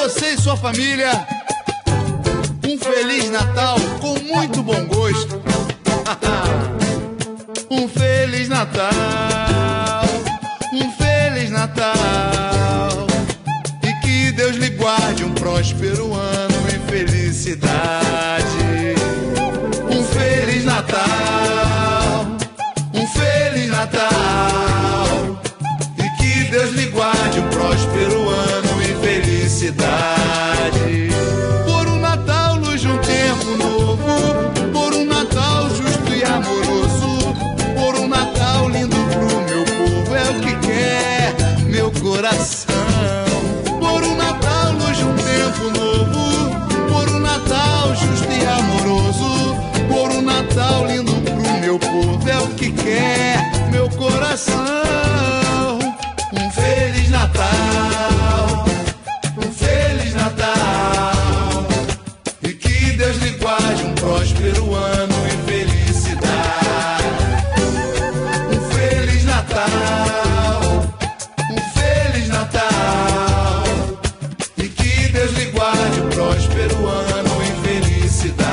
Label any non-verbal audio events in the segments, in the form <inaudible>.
você e sua família um Feliz Natal com muito bom gosto. <laughs> um Feliz Natal, um Feliz Natal. E que Deus lhe guarde um próspero ano e felicidade. Felicidade. Por um Natal, luz de um tempo novo. Por um Natal justo e amoroso. Por um Natal lindo pro meu povo. É o que quer meu coração. Por um Natal, luz um tempo novo. Por um Natal justo e amoroso. Por um Natal lindo pro meu povo. É o que quer meu coração. Natal. Um Feliz Natal. E que Deus lhe guarde próspero ano e felicidade.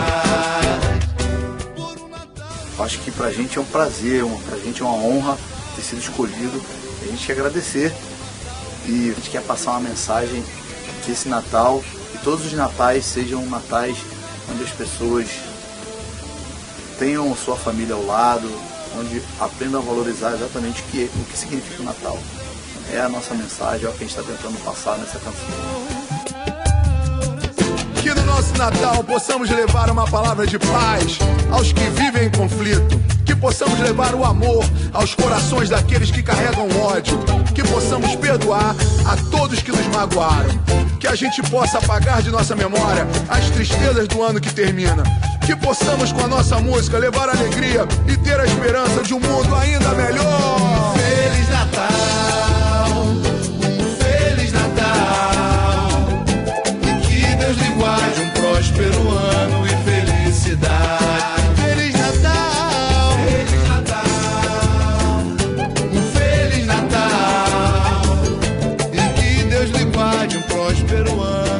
Acho que pra gente é um prazer, pra gente é uma honra ter sido escolhido. A gente quer agradecer e a gente quer passar uma mensagem que esse Natal e todos os natais sejam natais onde as pessoas tenham sua família ao lado, onde aprendam a valorizar exatamente o que, o que significa o Natal. É a nossa mensagem, é o que a gente está tentando passar nessa canção. Que no nosso Natal possamos levar uma palavra de paz aos que vivem em conflito. Que possamos levar o amor aos corações daqueles que carregam ódio. Que possamos perdoar a todos que nos magoaram. Que a gente possa apagar de nossa memória as tristezas do ano que termina. Que possamos com a nossa música levar alegria e ter a esperança de um mundo ainda melhor. peruano.